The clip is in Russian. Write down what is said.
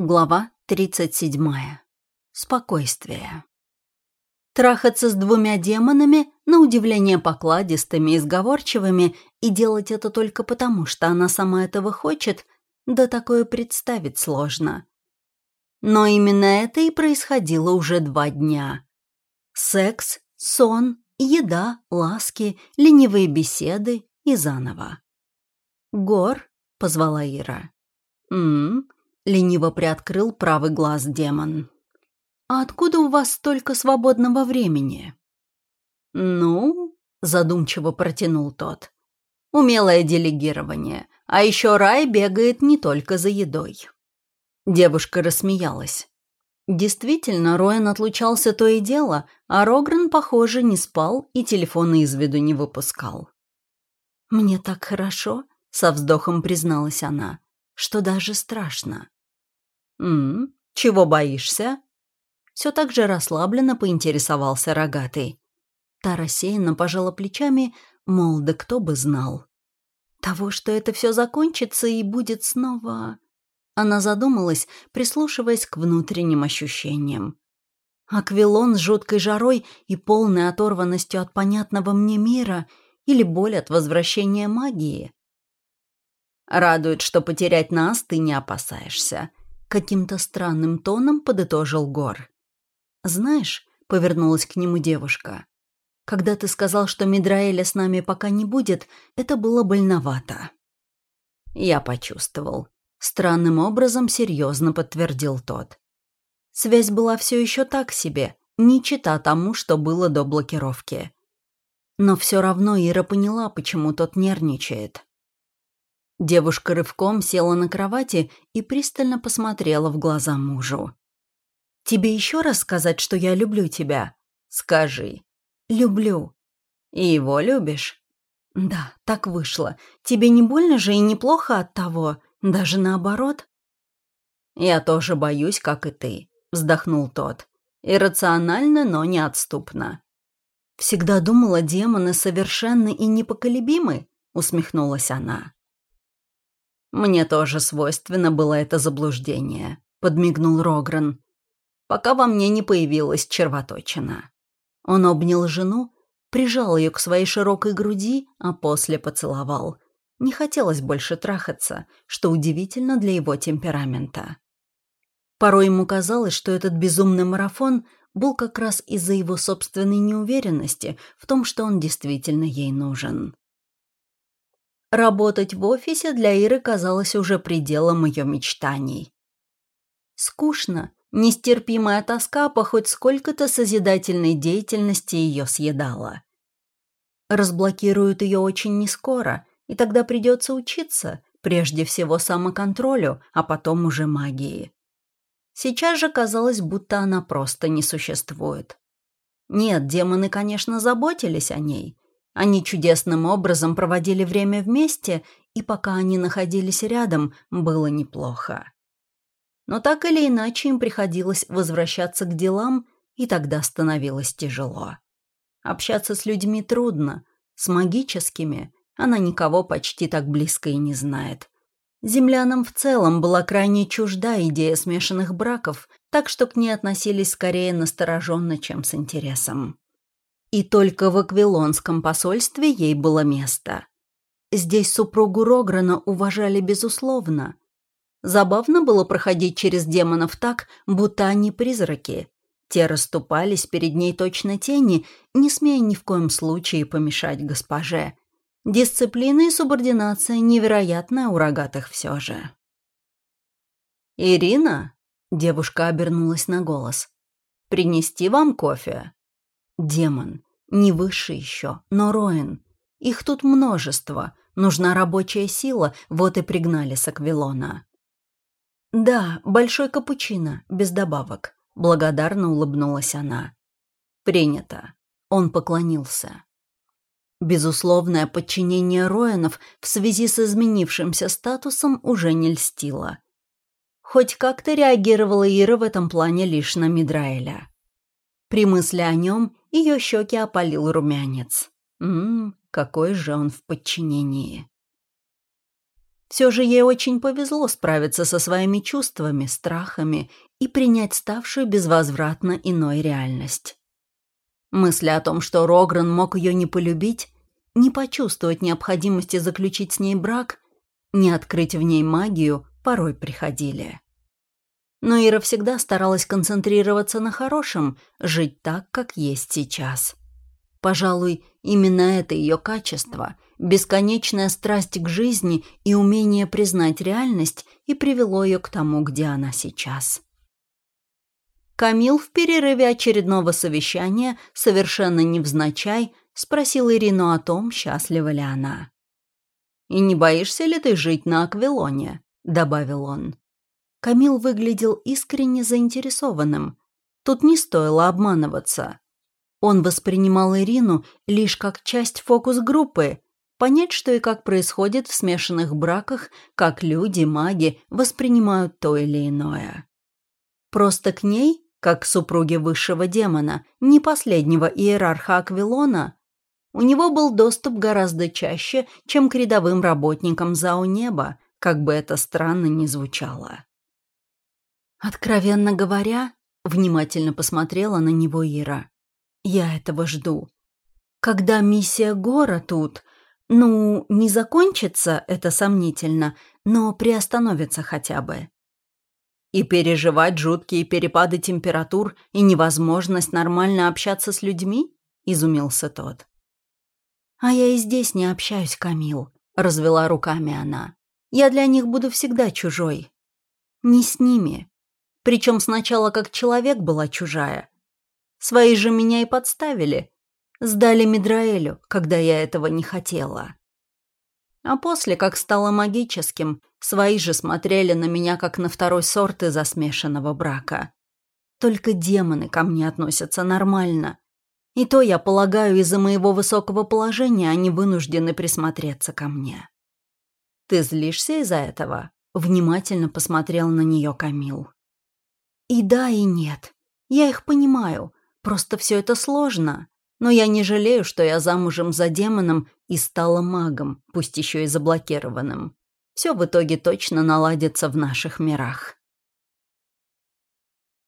Глава 37. Спокойствие. Трахаться с двумя демонами, на удивление покладистыми и сговорчивыми, и делать это только потому, что она сама этого хочет, да такое представить сложно. Но именно это и происходило уже два дня. Секс, сон, еда, ласки, ленивые беседы и заново. «Гор», — позвала Ира. «М-м», Лениво приоткрыл правый глаз демон. «А откуда у вас столько свободного времени?» «Ну», — задумчиво протянул тот, — «умелое делегирование, а еще рай бегает не только за едой». Девушка рассмеялась. Действительно, Роэн отлучался то и дело, а Рогран, похоже, не спал и телефона из виду не выпускал. «Мне так хорошо», — со вздохом призналась она, — «что даже страшно». «М-м, чего боишься?» Все так же расслабленно поинтересовался рогатый. Та рассеянно пожала плечами, мол, да кто бы знал. Того, что это все закончится и будет снова... Она задумалась, прислушиваясь к внутренним ощущениям. Аквилон с жуткой жарой и полной оторванностью от понятного мне мира или боль от возвращения магии. Радует, что потерять нас ты не опасаешься. Каким-то странным тоном подытожил Гор. «Знаешь», — повернулась к нему девушка, «когда ты сказал, что Мидраэля с нами пока не будет, это было больновато». Я почувствовал. Странным образом серьезно подтвердил тот. Связь была все еще так себе, не чита тому, что было до блокировки. Но все равно Ира поняла, почему тот нервничает. Девушка рывком села на кровати и пристально посмотрела в глаза мужу. «Тебе еще раз сказать, что я люблю тебя?» «Скажи». «Люблю». «И его любишь?» «Да, так вышло. Тебе не больно же и неплохо от того, даже наоборот?» «Я тоже боюсь, как и ты», — вздохнул тот. «Иррационально, но неотступно». «Всегда думала, демоны совершенны и непоколебимы», — усмехнулась она. «Мне тоже свойственно было это заблуждение», — подмигнул Рогран. «Пока во мне не появилась червоточина». Он обнял жену, прижал ее к своей широкой груди, а после поцеловал. Не хотелось больше трахаться, что удивительно для его темперамента. Порой ему казалось, что этот безумный марафон был как раз из-за его собственной неуверенности в том, что он действительно ей нужен. Работать в офисе для Иры казалось уже пределом ее мечтаний. Скучно, нестерпимая тоска по хоть сколько-то созидательной деятельности ее съедала. Разблокируют ее очень нескоро, и тогда придется учиться, прежде всего самоконтролю, а потом уже магии. Сейчас же казалось, будто она просто не существует. Нет, демоны, конечно, заботились о ней, они чудесным образом проводили время вместе, и пока они находились рядом, было неплохо. Но так или иначе им приходилось возвращаться к делам, и тогда становилось тяжело. Общаться с людьми трудно, с магическими она никого почти так близко и не знает. Землянам в целом была крайне чужда идея смешанных браков, так что к ней относились скорее настороженно, чем с интересом. И только в Аквилонском посольстве ей было место. Здесь супругу Рограна уважали безусловно. Забавно было проходить через демонов так, будто они призраки. Те расступались перед ней точно тени, не смея ни в коем случае помешать госпоже. Дисциплина и субординация невероятная у рогатых все же. «Ирина?» — девушка обернулась на голос. «Принести вам кофе?» Демон. Не выше еще, но Роин. Их тут множество. Нужна рабочая сила, вот и пригнали с Аквилона. «Да, большой капучино, без добавок», — благодарно улыбнулась она. «Принято». Он поклонился. Безусловное подчинение Роинов в связи с изменившимся статусом уже не льстило. Хоть как-то реагировала Ира в этом плане лишь на Мидраэля. При мысли о нем ее щеки опалил румянец. Ммм, какой же он в подчинении. Все же ей очень повезло справиться со своими чувствами, страхами и принять ставшую безвозвратно иной реальность. Мысли о том, что Рогран мог ее не полюбить, не почувствовать необходимости заключить с ней брак, не открыть в ней магию, порой приходили. Но Ира всегда старалась концентрироваться на хорошем, жить так, как есть сейчас. Пожалуй, именно это ее качество, бесконечная страсть к жизни и умение признать реальность и привело ее к тому, где она сейчас. Камил в перерыве очередного совещания, совершенно невзначай, спросил Ирину о том, счастлива ли она. «И не боишься ли ты жить на Аквилоне?» — добавил он. Камил выглядел искренне заинтересованным. Тут не стоило обманываться. Он воспринимал Ирину лишь как часть фокус-группы, понять, что и как происходит в смешанных браках, как люди, маги воспринимают то или иное. Просто к ней как к супруге высшего демона, не последнего иерарха Аквилона, у него был доступ гораздо чаще, чем к рядовым работникам Зау Неба, как бы это странно ни звучало. «Откровенно говоря», — внимательно посмотрела на него Ира, — «я этого жду. Когда миссия Гора тут, ну, не закончится, это сомнительно, но приостановится хотя бы. И переживать жуткие перепады температур и невозможность нормально общаться с людьми? Изумился тот. А я и здесь не общаюсь, Камил, развела руками она. Я для них буду всегда чужой. Не с ними. Причем сначала как человек была чужая. Свои же меня и подставили. Сдали Мидраэлю, когда я этого не хотела. А после, как стало магическим, свои же смотрели на меня, как на второй сорт из-за смешанного брака. Только демоны ко мне относятся нормально. И то, я полагаю, из-за моего высокого положения они вынуждены присмотреться ко мне. «Ты злишься из-за этого?» — внимательно посмотрел на нее Камил. «И да, и нет. Я их понимаю. Просто все это сложно. Но я не жалею, что я замужем за демоном и стала магом, пусть еще и заблокированным. Все в итоге точно наладится в наших мирах.